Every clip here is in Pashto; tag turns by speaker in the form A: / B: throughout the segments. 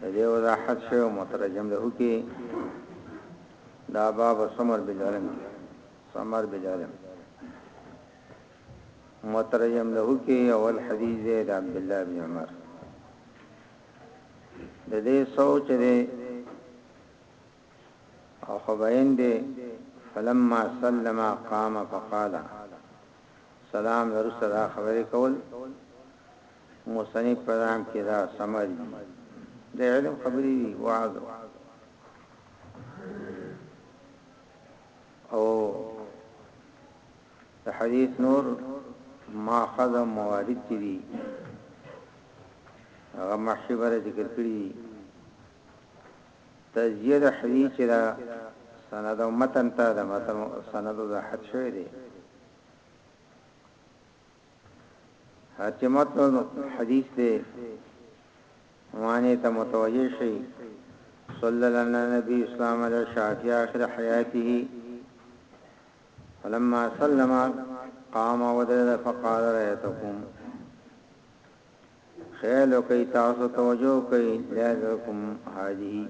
A: د دې وضاحت شوی او مترجم له کې دا باب سمر بالعلم کې سمر بالعلم مترجم له کې اول حدیث دی د عبد الله بن عمر د دې سوچ دی او خبرین دی فلما سلم قام فقال سلام درسره خبرې کول مصنف په ځان کې دا ثمر وي د علم خبرې وي وعظ او د حدیث نور ماخذ موارد چې دي هغه محشبره ذکر کړی دي تزیه د حدیث چې دا سند او متن ته د متن سند وضاحت شوی دی چې متن حدیث دی معنی ته متوجه شي صلی الله علیه نبی اسلام علی شافی اخر حیاته فلما سلم قام ودرد فقال رأيتكم خیل کوي تاسو توجه کوي لازکم هذه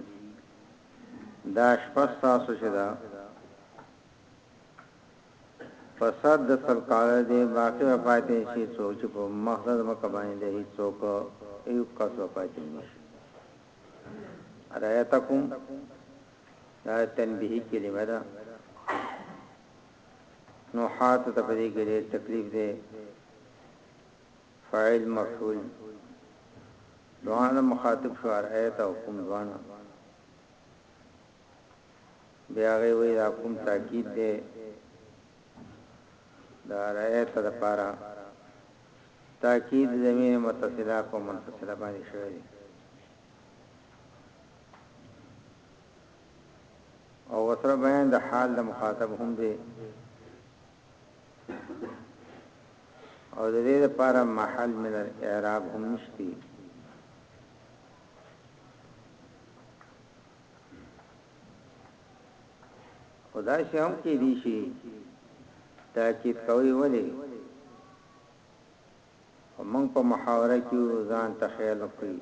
A: دا شپه تاسو شدا فرصت د سل کاله دی باقی به پاتی نه شی څوک چی په مخ د ځمکه باندی دی هیڅوک ایو کس به پاتی نه شی ارایتکم دا تنبیهی کلمه ده نو حات ته پدی ګری تکلیف دی فاعل مفعول دوانه مخاطب شو ارایتکم دوانه بیا هغه وی دا کوم تاکید دی دا رایت د پاره تاکید زمين متصله په منفصله باندې شوی دی او وسره بیان د حال د مخاطب هم دی او د دې لپاره محل من الاعراب هم نشتی خدا شي هم کې دي شي تاکید کوي ولې موږ په محاوره کې ځان ته خیال وکړي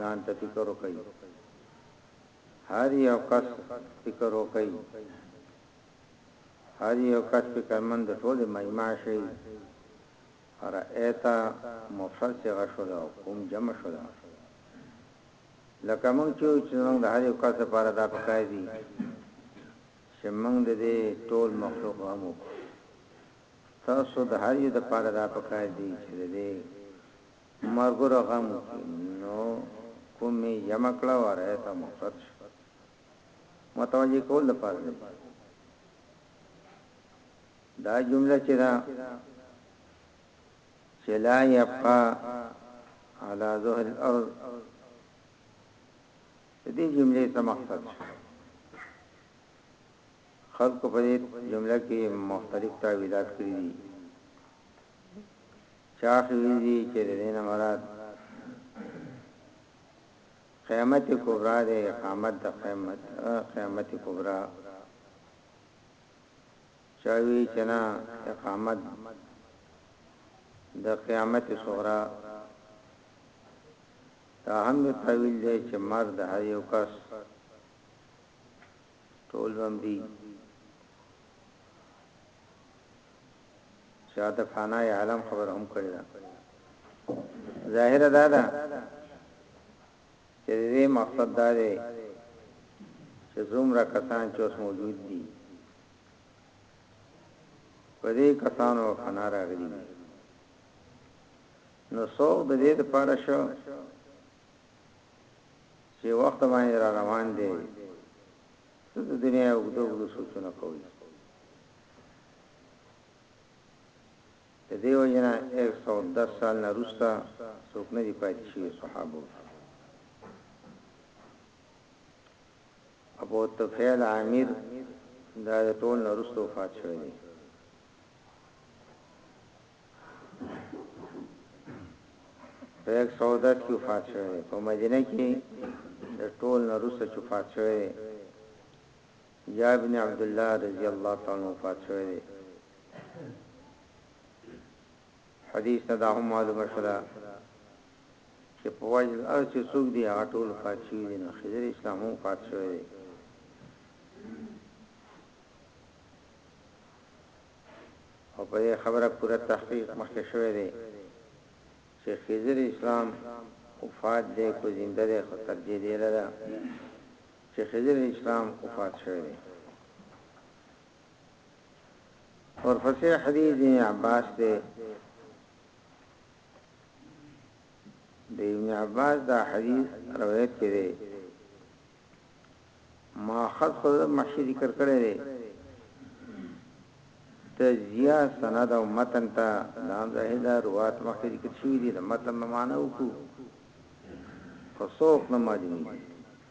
A: ځان ته فکر وکړي هر یو کس فکر وکړي هر یو کس فکر مند ټول مجمع شي ارایت مفرد صیغه شو ده او قوم جمع شو ده. لکه موږ چې وایو چې زموږ د هر یو کس لپاره دا پکار دي چې موږ د دې ټول مخلوق غم وکړو. تاسو د هر یو لپاره دا پکار دي چې د دې مرګورو غم وکړي. نو قوم یې جمع کړه او ارایت مفرد شو. متوجه کول لپاره دی. دا جمله چې ده چې لا يبقى على ظهر الارض دې جملې ته مقصد خلق په دې جمله کې مختلف تعبیرات کړی دي چا خېږي چې دې نه مراد قیامت کبرا دې قامت د قیامت قیامت کبرا چا وی چه نه اقامت د قیامت صغرا دا هم یو تاویل دی چه مر د هر یو کس ټول بم دی چا د فانای عالم خبر هم کړی دا ظاهر دا ده چې د دې مقصد دا دی چې څومره کسان چې اوس موجود دي په دې کسانو فنا راغلي دي نو څوک د دې لپاره شو چې وخت باندې را روان دي څه د دنیا وګړو سوچونه کوي د دې وجې نه ايک سو دس سال نه روسته څوک نه دي پاتې شوي صحابو کې ابو طفيل عامر دا د ټول نه روسته وفات شوی دی په 110 کې وفات شوی په مدینه کې د ټول نرسته چې وفات شوی جابر بن عبدالله رضی الله تعالی عنه وفات شوی دی حدیث نه دا هم معلومه شوه چې په وجه هر چې څوک دی هغه ټول وفات شوی دی نو خضر اسلام هم وفات شوی دی او په خبره پوره تحقیق مخکې شوی دی چې خضر اسلام وفات دی کو زنده دی خو ترجیح دی لره چې خضر عليه السلام وفات شوی دی ورپسې حديث ابن عباس دی د ابن عباس دا حدیث روایت کړي ما خد خود محشی ذکر کړي دي تجزیه سند او متن ته نام زاهده روات مخکې ذکر شوی دي د متن معنی وکړو فسوق نه معلومي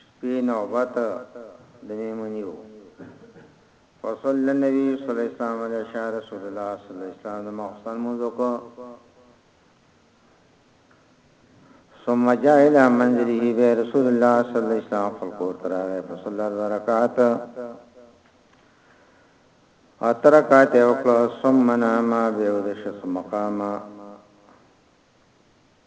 A: شپې نوبت د مېموني وو. فصلي النبي صلی الله علیه وسلم العشاء رسول الله صلی الله علیه وسلم د ماخستن لمونځ وکړ. ثم جاء الى منزله بیا رسول الله صلی الله علیه وسلم خپل کور ته راغی فصلی اربع رکعات اته رکعات وکړه ثم نام بیا ودش ثم قام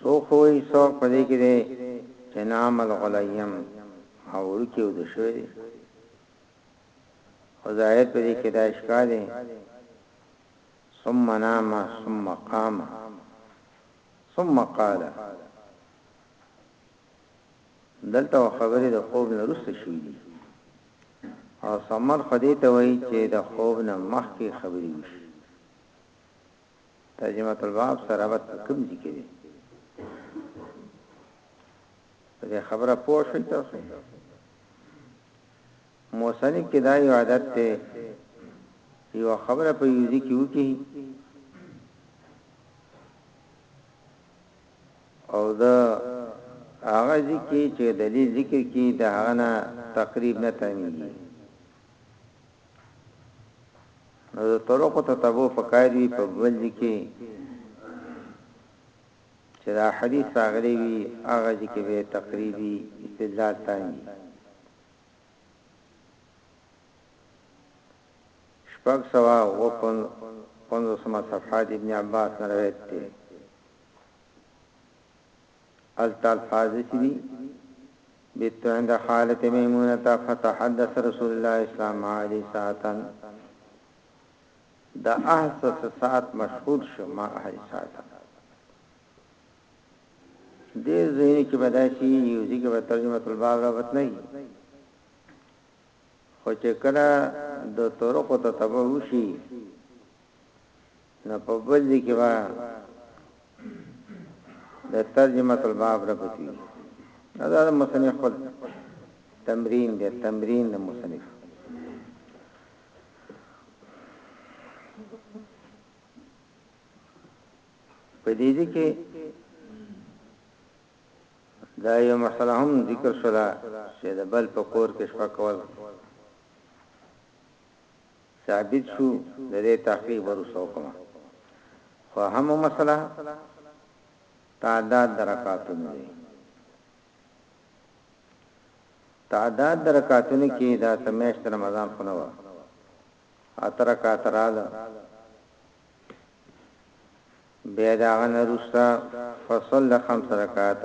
A: څوک وایی څوک په دې کې دی چې نام الغلیم او ورکی او د شوی دی خو ظاهر په دې کې دا اشکال دی ثم نام ثم قام ثم قال دلته خبرې د خوب نه رسته شوې دي او سمر خدای ته وایي چې د خوب نه مخکې خبرې وشي ترجمة الباب سره ربط په کوم ځای کې دی په دې خبره پوه شئ تاسو موصنف کې دا یو عادت دی یو خبره په یو ځای کې وکړي او دا هغه ذکر چې دلیل ذکر کی د هغه نه تقریب نه تنګي نو د طرق تتبع پکار وی په بل کې چې دا حدیث راغلی وی هغه ځکه به تقریبي استدلال تانګي شپږ سوا و پن پنځو سما صفحات ابن عباس روایت دی هلته الفاظ څه دي؟ بت عند خالة ميمونة فتحدث رسول الله اسلام عالي ساعتا د اهل سس ساعت مشهود شو ما اهل ساعتا دې زینې کې بداسي یو ځکه په ترجمه الباب رابط نه خو چې کله د طرق تتبع وشي نو په بل ځای کې به د ترجمه الباب ربطي دا د مصنف خپل تمرین دی تمرین د مصنف په دې کې دا یو مسله هم ذکر شوه چې د بل په کور کې شپه کول ثابت شو د دې تحقیق به وروسته وکړم خو اهمه مسئله تعداد د رکعتونو دی تعداد د رکعتونو کې دا سمیشت رمضان خو نه و اته رکعات رااله بیا دا غن رستا فصل خمس رکعات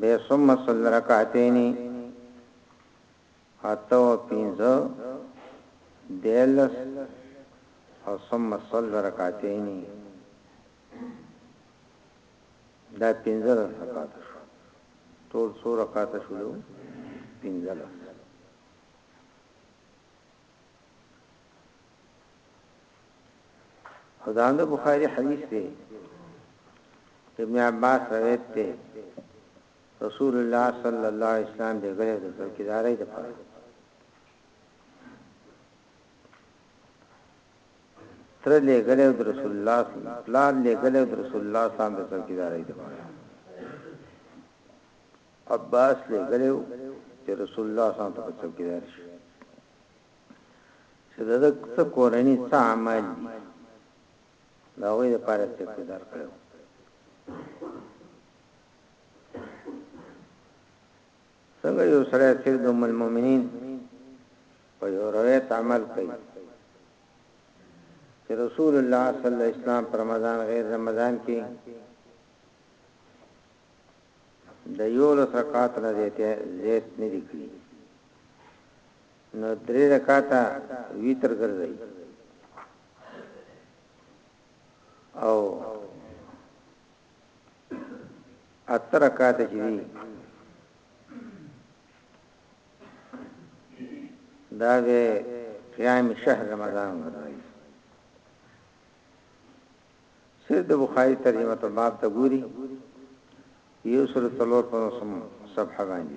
A: بیا ثم صلی رکعتین اته او پنځه دیارلس او ثم صل رکعتین دا پنځلس رکعاته شو ټول څو رکعاته شو پنځلس خدای د بخاری حدیث دی ابن عباس روایت دی رسول الله صلی الله علیه وسلم بیګری او د څوکیدارۍ د پاره تر لګلې د رسول الله پلار لګلې د رسول الله صلی الله علیه وسلم څوکیدارۍ د پاره عباس لګلې چې رسول الله صلی الله علیه وسلم څوکیدار شي چې دا د کورنۍ څه عمل دي د هغوی لپاره څه څه درکړو څنګه یو سره سید د المؤمنین په یو روایت عمل کوي چې رسول الله صلی الله علیه وسلم پر رمضان غیر رمضان کې د یو لس رکعات نه زیاته زیات نه دي کړی نو درې رکعاته ویتر ګرځي او اتر رکعات چې دي دا به قیام شهر رمضان ورای سید د بخاری ترجمه ته باب ته ګوري یو سره تلور په سم صفحه باندې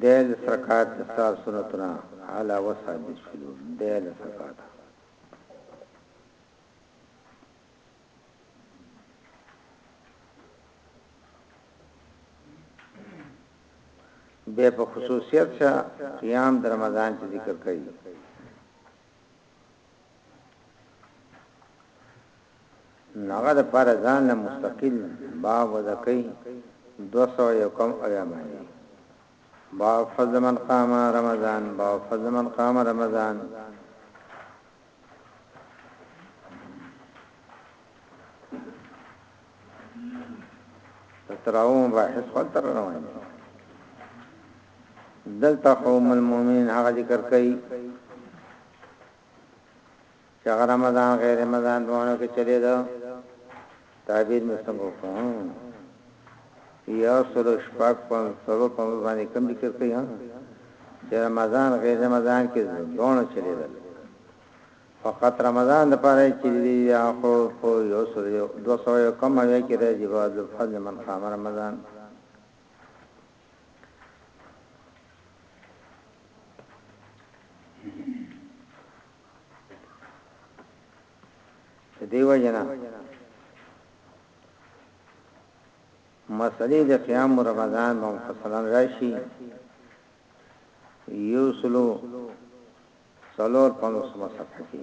A: دل سکات سال سنتنا علا وصحب شلو دل سکات به په خصوصیت شه قیام د رمضان چې ذکر کوي نغه د پر ځان له مستقل باب وذکي 201 کم او یا باندې با فضل من قام رمضان با فضل من قام رمضان تراوم بحث خپل تر روان دي دلته خو ام المؤمنین هغه ذکر کوي چې هغه رمضان غیر رمضان دوانو کې چلے دا تعبیر مې څنګه وکړم یا سره شپږ پم سره پم باندې کم ذکر کوي ها چې رمضان غیر رمضان کې دوانو چلے دا فقط رمضان د پاره چې دی یا خو په یو سره 200 کم وی کې راځي بعد فضل من قام رمضان دیو جنا مسلې د قیام رمضان مو فصلا راشي یو سلو سلور پنځوس مسافه کې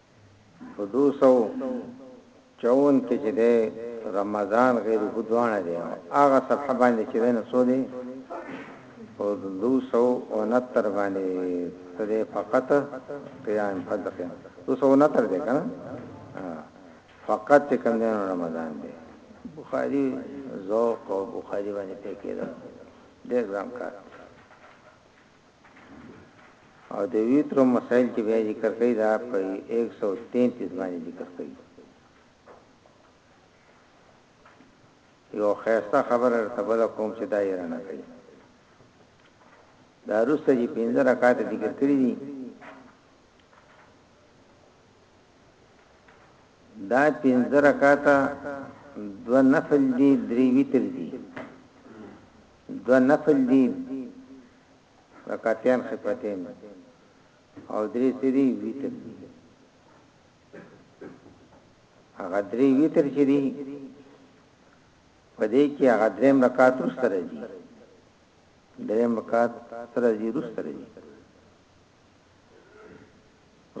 A: په دوه سوه چوون کې چې دی رمضان غیر هو دواړه دی او هغه صفحه باندې چې دی نو څو دی په دوه سوه او نتر باندې څه دی فقط قیام فضل قیام دوه سوه نتر دی که نه فقط چې کوم دی رمضان دی بخاری ذوق او بخاری باندې پکې ده ډېر ګران کار او د ویترو مسائل چې بیا ذکر کوي دا په 133 باندې ذکر کوي یو خیسته خبر ارتبل کوم چې دا یې رانه کوي دا روسته چې پنځه رکعات ذکر کړی دي دا پنځه رکعات دو نفل دي درې ویتر دي دوه نفل دي رکعتين خفتين او درې سری ویتر دي هغه درې ویتر چې دي په دې کې هغه درې رکعات سره دي درې رکعات سره دي سره دي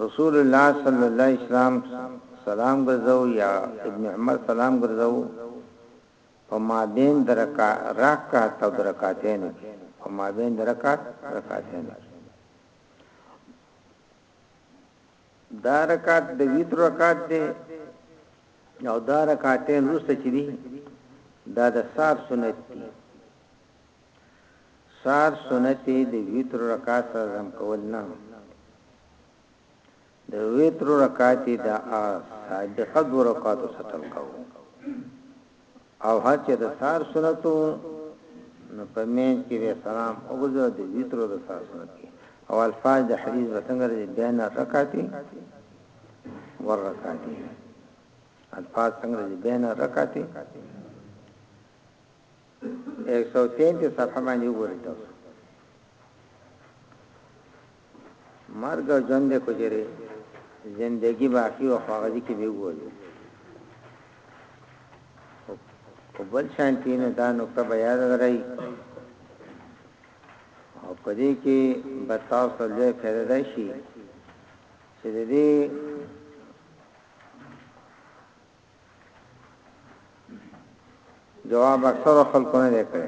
A: رسول الله صلی الله علیه وسلم سلام ګرځاو یا ابن عمر سلام ګرځاو په مابین د رکع، رکعت او د رکعتینو کې، په مابین د رکعت، رکعتینو کې. دا رکعت د ویتر رکعت دی او دا رکعتین روسته چي دي دا د سار سنت دي سار سنت د ویتر رکعت سره زم کول نه د وتر رکعت يې د سابقه دوو رکعتو څخه تم کاوه او هر چې د سار سنت وو نو په مینځ کې به سلام وګرځاوه د وتر د سار سنت کې او الفاظ د حدیث به څنګه راځي بین رکعتي ور رکعتي الفاظ څنګه راځي بین رکعتي 133 صفحه باندې وګورئ تاسو مرګ او ژوند کو جری زندگی باقی او خواغذی کې به وګورو او بل شانتینو دا نقطه به یاد درای او پدې کې به تاسو له فائدہ ده شي چې دې جواب اکثر خلکو نه کړی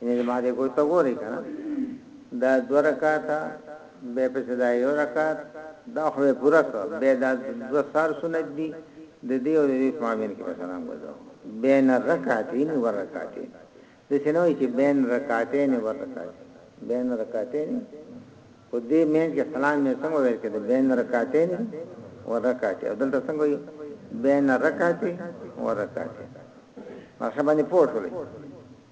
A: یعنی زما دې ګوت ته ګوري کنه دا دو رکعات به په صدا یو رکعات دا خو به پورا کړ به دا دو سار سنت دي د دې او دې مابین کې سلام وځو بین رکعتین و رکعتین د شنوې چې بین رکعتین و رکعتین بین رکعتین او دې مین کې سلام یې څنګه ویل کې د بین رکعتین و رکعتین دلته څنګه وي بین رکعتین و رکعتین مخه باندې پوه شولې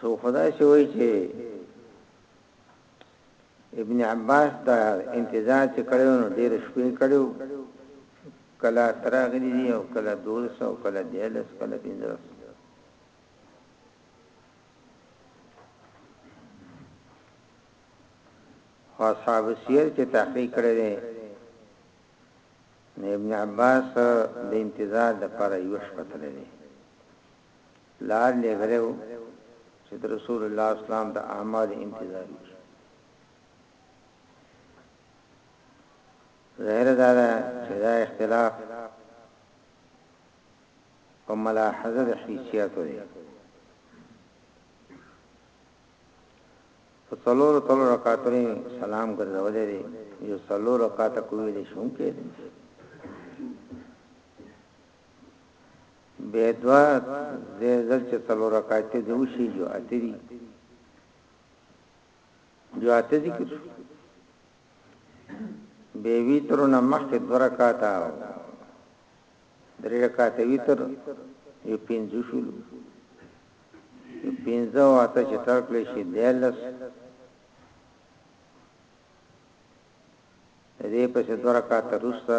A: سو خدای شي وای چې ابن عباس دا انتظار چې کړو نو ډېر شپې کړو کله تراغلی دی او کله دولس او کله دیلس کله پینځلس خاصاب سیر چې تحقیق کړی دی نو ابن عباس د انتظار دپاره يوه شپه تللی دی. پلار لېږلی وو چې د رسول الله اسلام د اعمالو انتظار وکړي. ظاهره دا ده چې دا اختلاف په ملاحظه د حیثیاتو دی. په څلورو تلو رکعتونو یې سلام ګرځولی دی، یو څلور رکعته که ویلی شي هم کېدای شي. بیا دوه زه زر چې څلور رکعته دې وشي جو اته دي جو اته ذکر شو بیا ویترونه مخکې دوه رکعته او درې رکعته ویتر یو پنځه شولو پنځه او اته چې تر کړې شي دیلس دې په څه دوه رکعات رسته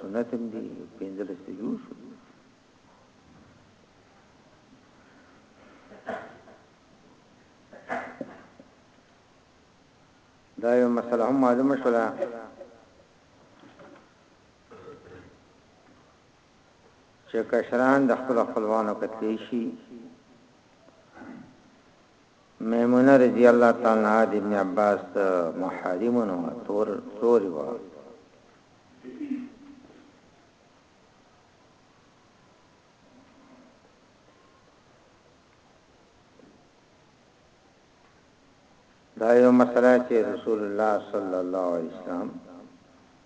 A: سنت هم دي پنځه لسته جوړ شو دا یو مسله هم معلومه شوه چې کشران د خپلو خپلوانو کتلی شي، میمونه رضی الله تعالی عنها د ابن عباس د محارمو نه تور توري وه دا یو مسله چې رسول الله صلی الله علیه وسلم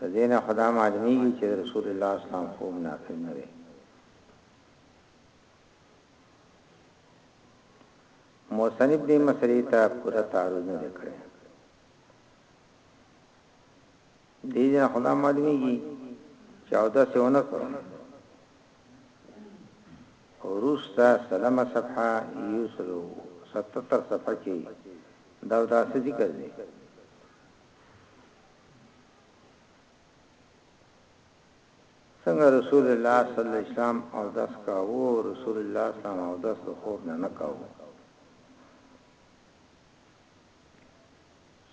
A: د دې نه خو دا معلومېږي چې د رسول الله اسلام خوب نافذ نه دی. مصنف دې مسلې ته پوره تعرض نه دی کړی. دې نه خو دا معلومېږي چې او دا څه ونه کړو وروسته سلمه صفحه یو سلو 77 صفحه کې دا دا څه ذکر دی څنګه رسول الله صلی الله علیه وسلم او داس کاوه رسول الله صلی الله علیه وسلم او داس خور نه نه کاوه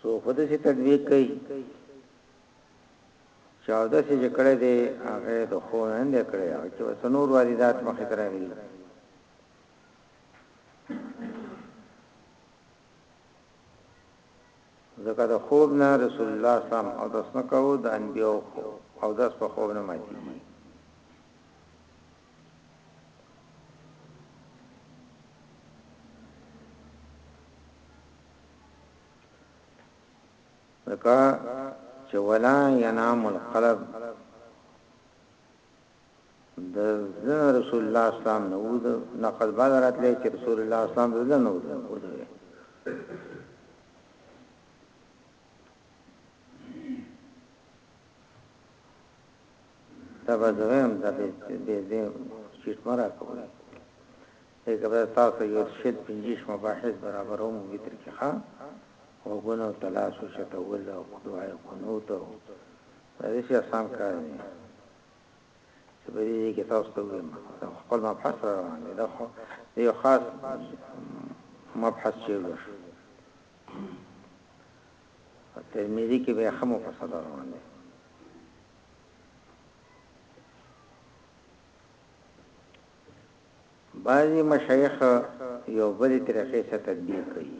A: سو په دې چې تدویق کوي چې او داسې چې کړه دې هغه د خو نه نه کړی او چې سنور واردات مخې ته راغلي ځکه د خوب نه رسول الله سم اودس نه کاوه د انبیاو خو اودس په خوب نه ماتیږي ځکه چې ولا ینام القلب د رسول الله اسلام نو د نقل بعد راتلې چې رسول الله اسلام د نه نو دا به زم د دې د دې شیټ مرا کوله هغه به تاسو یو شیټ پنځه مباحث برابرو مو وتر کې ښا وګونو تلاش وشته ولا او دعای قنوت او دې شي آسان کار نه چې په دې کې تاسو ته ویم دا خپل مبحث را روان دی دا خو یو خاص مبحث چې وش ترمذی کې به خمو په صدا روان دی بعضی مشایخ یو بل طریقې سره تدبیر کوي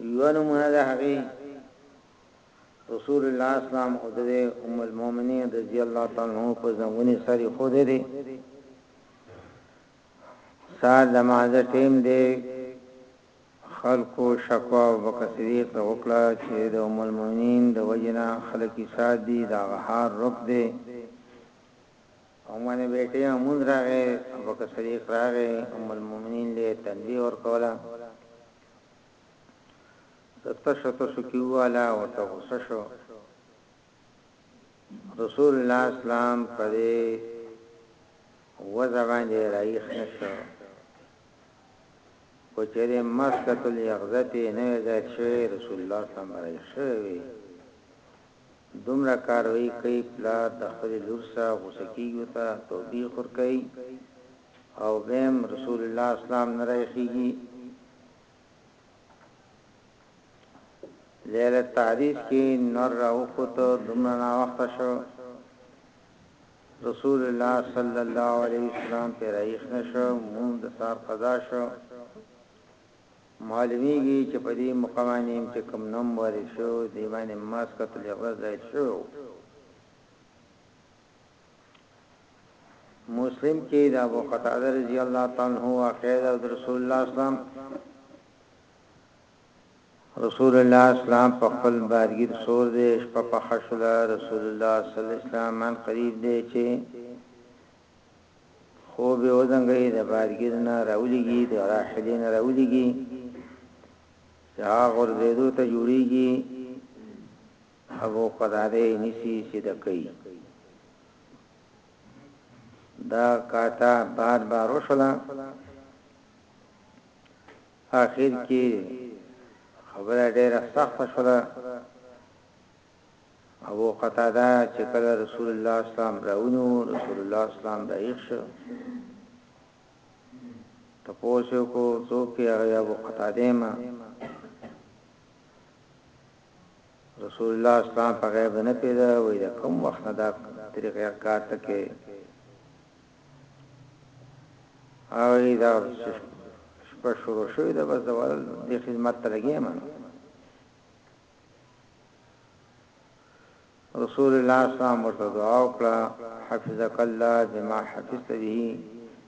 A: یوه نمونه د هغې رسول الله اسلام او د ام المؤمنین رضی الله تعالی عنها په زنګونی سر خود دی سار د مازه ټیم دی خلکو شکوا او بکثریق ته وکړه چې د ام المؤمنین د وجنا خلک سات دي دا غهار رک دی او باندې بیٹه امون راغې بکثریق راغې ام المؤمنین له تنبیه ور کوله د تشو تشو کیواله ورته غوسه شو رسول الله اسلام په دې وځه باندې رايخ نشو کو چرې مسکت الیغزتی نه زید شوی رسول الله اسلام رايخ شوی دومره کاروي کوي پلا د خپل لور سره غوسه کیږي ته توبې خور کوي او بهم رسول الله اسلام نه رايخيږي ليله تعريس کې نور راوخت دومره نا وخت شو رسول الله صلی الله علیه وسلم پر ایخ نشو مون د سار قضا شو معلومیږي چې په دې مقامانیم چې کوم نوم ورې شو دیوان ماسکت لغزه شو مسلم کې د ابو قتاده رضی الله تعالی عنہ واقعه ده د رسول الله اسلام رسول الله اسلام په خپل بارګیر سور دی شپه په خشل رسول الله صلی الله علیه وسلم ان قریب دی چې خو به وزنګي د بارګیر نه راولېږي د راحلې نه راولېږي چې هغه ورزيدو ته جوړيږي هغه قداره یې نیسي چې د کوي. دا کاته بار بار وشوله اخر کې خبره ډیره سخته شوله ابو قتاده چې کله رسول الله اسلام راونو رسول الله اسلام رايښ شو تپوسو کو څوک یې ابو قتاده ما رسول الله اسلام په غیب نه پیدا وای دا کوم وخت نه دا طریقه کار تکي او دا شپه شروع شوې ده بس دا ورل د خدمت ته لګي ما رسول الله اسلام ورته دعا وکړه حفظك الله بما حفظت به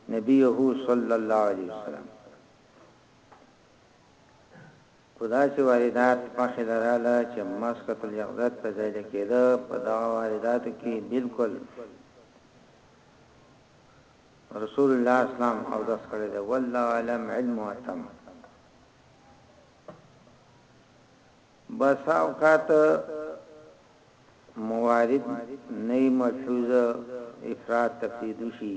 A: نبيه صلى الله عليه وسلم خو داسې واردات مخې له راله چې مسقط الیقظت په ځای له کېده، په دغه وارداتو کې بالکل رسول الله اسلام اودس کړی دی والله اعلم علم اتم بس اوقات موارد نه ملحوظ افراد تفریدو شي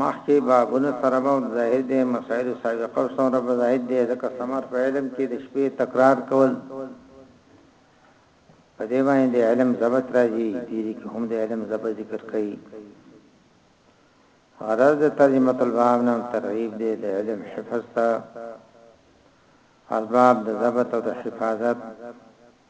A: مخکي بابونو سره به ظاهر دی مسایلو سابقه او څومره به زاهد دی ځکه ثمر په علم کي د شپې تکرار کول په دې باندې د علم ضبط راځي دې کې هم د علم ضبط ذکر کوي غرض د ترجمه الباب نام ترغیب دی د علم حفظ ته اسباب د ضبط او د حفاظت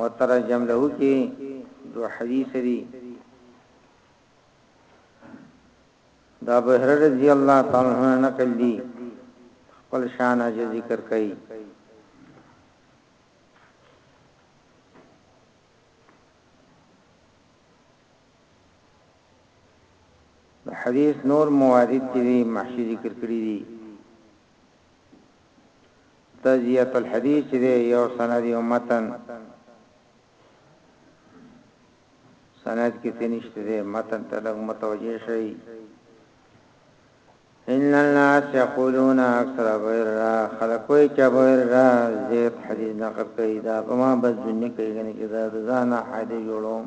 A: مترجم له کې دو حدیث دي دا بهر رضی الله تعالی عنہ نقل دي خپل شان اج ذکر کوي حدیث نور موارد دي محشي ذکر کړی دي تجزیة الحدیث چې دی یو سند یو متن سند کې څه نشته دی متن ته لږ متوجه شئ ان الناس یقولون اکثر غیر را خلقوی چا غیر را زید حدیث نقل کوي دا په ما بس دنیا کوي چې دا ځان حدیث جوړوم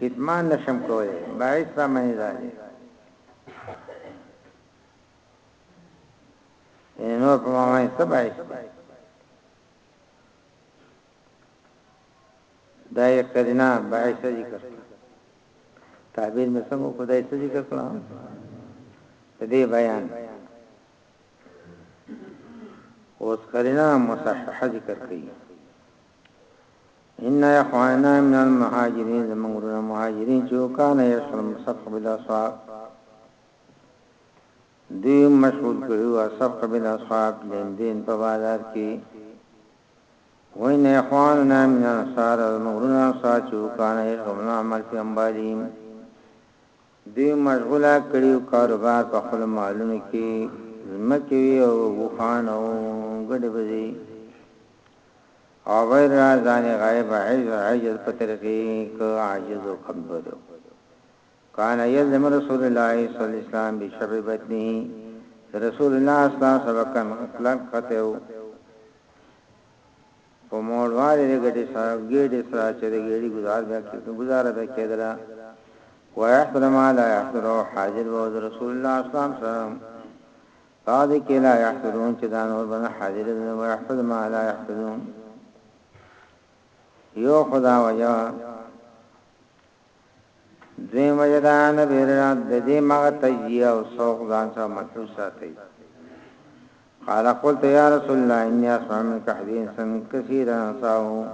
A: کتمان نشم کولی باعث را منی دالی یعنی نور په معنی څه باعث دا یې قرینه باعث ذکر تعبیر مې څنګه خدای څه ذکر کړم په دې بیان اوس قرینه مصححه ذکر کړي ان اخواننا من المهاجرين زمون ورونه مهاجرين جو کان يشل مصف بلا صاحب دوی مشغول کړو اصف بلا صاحب لیندین په بازار کې وین اخواننا من انصار زمون ورونه صاحب جو کان يشل عمل په امبالیم دوی مشغوله کړي او کاروبار په خپلو محلونو کې ځمکې وي او اوښان او ګډې بزې او غیر را ځانې غایب عجز عجز په طریقې که عاجز او کمزور یو کان یلزم رسول الله صلی الله علیه وسلم بشب بطنه رسول الله صلی الله علیه وسلم کم کلک خطه په موړوالي د ګټي سره ګيډي سره چې د ګيډي ګزار بيا کې ګزاره بيا کېدله ويحصل ما لا يحصلو حاضر و د رسول الله اسلام سره قاد کې لا يحصلون چې دا نور بنا حاضر دي ويحصل ما لا يحصلون یو خدا وجه دویم وجه دا نبی رات د دې مغه تجیه او سوق ځان سره مطلوب ساتي قال قلت يا رسول الله اني اسمع منك حديثا كثيرا انساه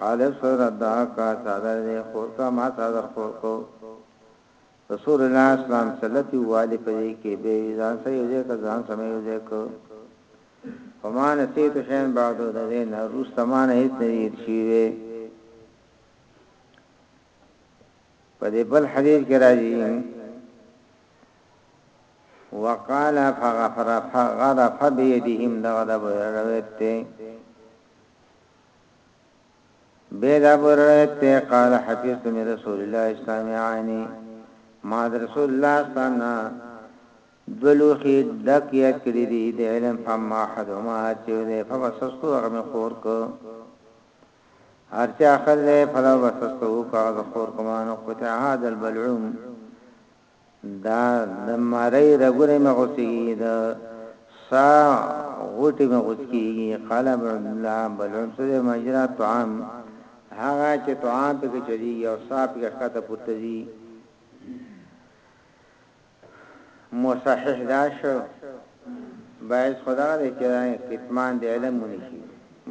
A: قال ابصر رداك صادر دي خورکا ما صادر خورکو رسول الله اسلام صلتي والي پدې کې به ځان سره یو ځای ځان سم یو ځای کو فمان سیت شین بعد د دې نه روس تمانه هیڅ نه شي په دې بل حدیث کې راځي وقال فغفر فغرف بيدهم دغه د روایت ته به دا روایت ته قال حفظت من رسول الله اسلام عانی ما رسول الله سنا دلو خې دک یا کړی دی د علم فما حد ما چې دې فبسستو هغه خور کو هرچا خر دی فلا بسسته کاغه د خور کمان قطع هذا البلعوم دا د مارای رګونه مغوسی د سا غوټي مغوسی قال لا بلعوم سره مجرا طعام هغه چې طعام په کې چلی او صاحب کې ښکته پورته دي مصحح دا شو باعث خو دغه دی چې کتمان د علم مونی شي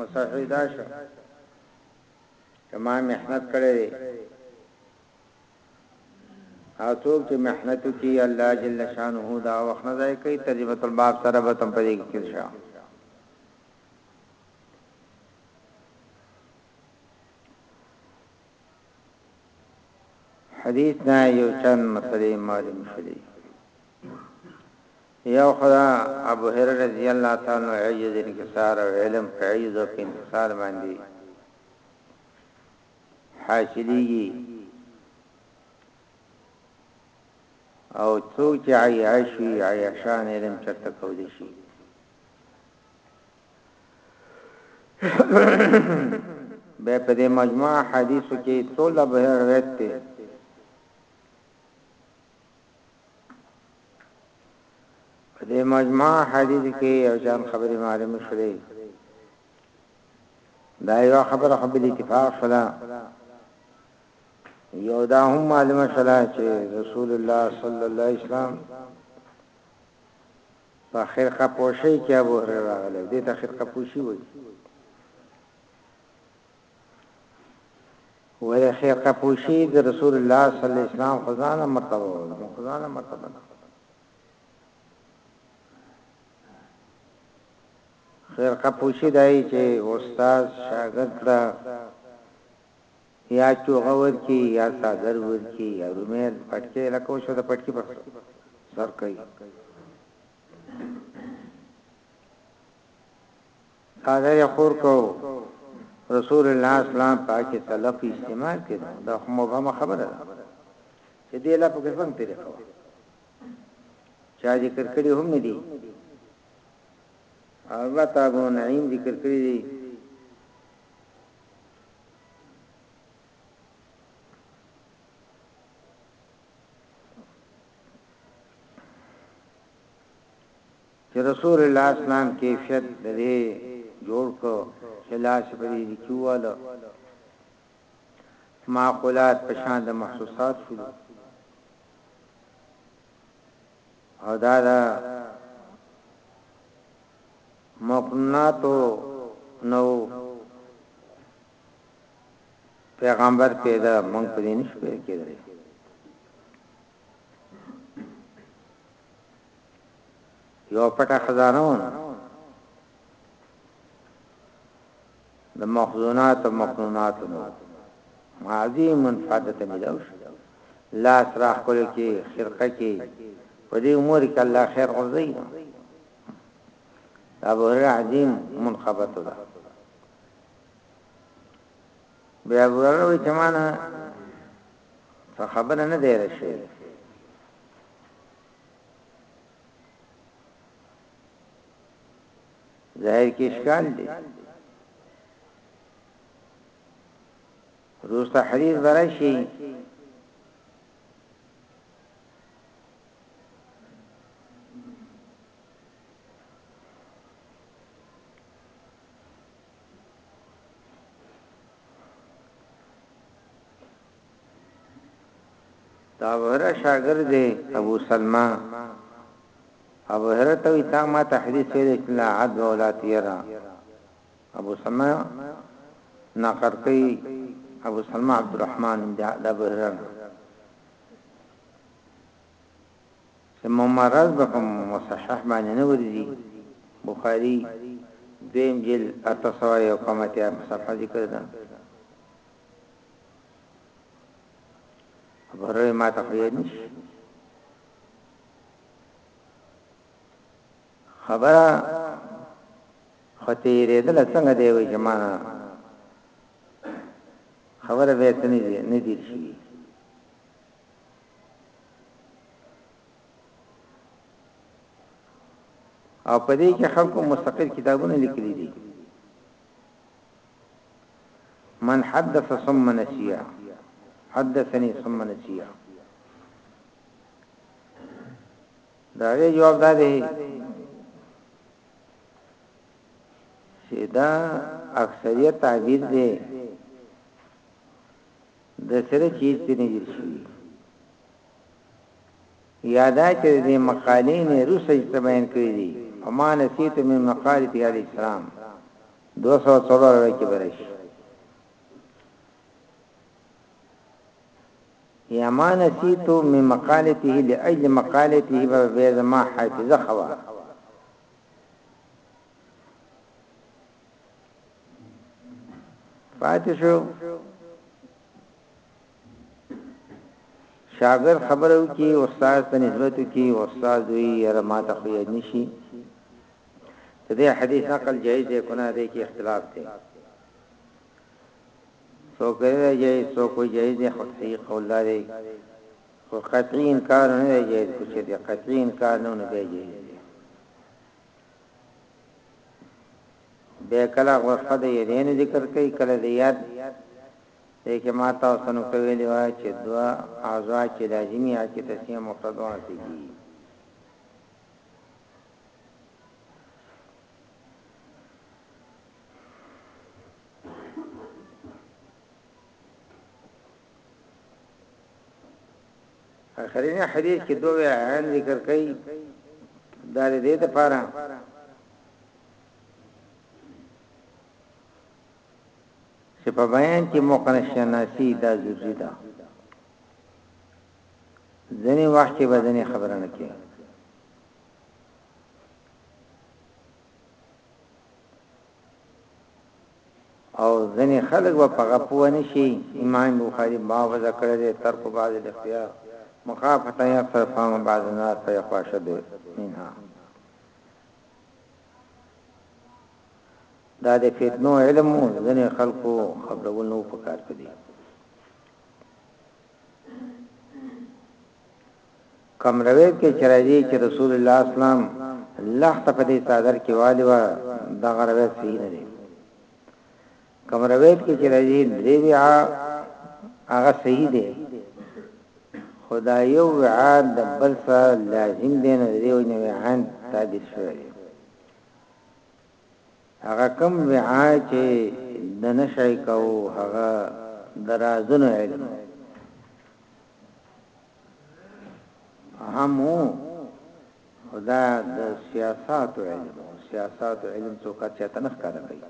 A: مصحح دا شو چې ما محنت کړی دی او څوک چې محنت کوي الله جل شانه دا وخت نه ځای کوي ترجمه الباب سره به تم پدې کې شو حدیث نه یو چند مسلې معلوم شولې یو خدا ابو هرره رضی الله تعالی عنہ عجز انکسار او علم په عجز او انکسار باندې حاصلېږي او څوک چې عیاشي عیاشان علم چرته کولی شي به په دې مجموع حدیثو کې ټول به روایت ته په دې مجموع حدیث کې یو ځان خبرې معلومه شولې دا یو خبره خو به اتفاق شوه یو دا هم معلومه شوه چې رسول الله صلی الله علیه وسلم په خرقه پوشۍ کې ابو هريره راغلی او دې ته خرقه پوشي وایي. ولې خرقه پوشي د رسول الله صلی الله علیه وسلم خزانه مرتبه و نو خزانه مرتبه ده خرقه پوشي دای چې استاد شاګرد له یا چوغه ورکړي یا څادر ورکړي یا رومېل پټکې لکه اوس چې د پټکي په سر کوي څادر یې خور کو رسول الله اسلام پاکه طلق استعمال کړو دا خو مبهمه خبره ده چې دې لا په څنګه طریقه و چا ذکر کړی هم نه دی البته ابو نعیم ذکر کړی دی چې رسول الله اسلام کیفیت د دې جوړ کو خلاص بری لیکواله معقولات په شان د محسوسات شو او دا دا مقنناتو نه وو پیغمبر پیدا مونږ په دې نشو پیدا کېدلی یو پټه خزانه و د مخزونات او مخنونات نو ماضی منفعده ته ملاوش لا سراخ کول کې خرقه کې په دې عمر کې الله خیر ورزي ابو هريره عظیم منخبت ده بیا ابو هريره وی چمانه څه خبره نه دی راشي ظاهر کې اشکال دی روز تحریر برشي دا وره شاګرد دی ابو سلمہ ابو هرته وی تا ما ته حدیث ویل چې لا عد ولا تیرا ابو سلمه نقل کوي ابو سلمه عبدالرحمن بن د ابو هرره چې ممرز به په مصحح باندې نه ورځي بخاری دویم جل اتصوا یو کمته صفحه ذکر ده ابره ما ته خو یاد نشي خبره خو تیریدل څنګه دی وای چې ما خبره به ته نه دیر شي او په دې کې خلکو مستقل کتابونه لیکلي دي من حدث ثم نسيا حدثني ثم نسيا دا غي جواب ده چي دا اکثريت تعبير دی د سره چي په نظر شي یادا چې د مقالې نه روسه بیان کړی دی اما نسیت من مقالت علی السلام 204 کې برش يا ما نسيت من مقالته لاجل مقالته به بيا زما حافظه ښه وه. پاتې شو شاګرد خبرو کې استاد ته نسبت کې استاد وی یره ما ته خو یاد نشي دې حدیث نقل جایز دی کنه دې کې اختلاف دی څوک وایي دا جایز څوک وایي جایز دی خو صحیح قول دا دی خو قطعي انکار نه دی جایز خو چې دی قطعي انکار نه نه دی جایز دی به کله غرفه د یدین ذکر کوي کله د یاد دغه ما تاسو نو کویلی و چې دوا اعضاء چې لازمي یا چې تسمیه مفرد وانسي اخرین حدیث کې دوه عین ذکر کړي دا دې ته پاره چې په بیان کې مقنع شناسی دا ضروری ده ځنې وخت کې بدنې خبره نه کوي او ځنې خلک به پغه پوه نشي امام بخاری باب ذکر دې تر کو بعض الاختیار مخافه یا صرفام بعض الناس فیخواشه دې منها دا د فتنو علم ځنې خلکو خبرول نو پکار کړي کوم روایت کې چې راځي چې رسول الله اسلام لخت په دې صادر کې والی و دا روایت صحیح نه دی کوم روایت کې چې راځي درې وعا هغه صحیح دی خدا یو وعا د بل سره لازم دی نه دی او نه وعان تعبیر شوی دی هغه کم وعا چې د نشای کو هغه درازونه علم هم وو خدا د سیاست علم سیاست علم څوک چاته نه ښکاره کوي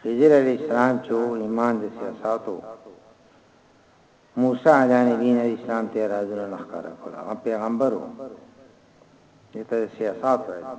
A: خضر علیہ السلام چې ایمان د سیاستو موسی علیہ نبی علیہ السلام ته راځنه نه ښکاره کړ هغه پیغمبرو دته سیاست علم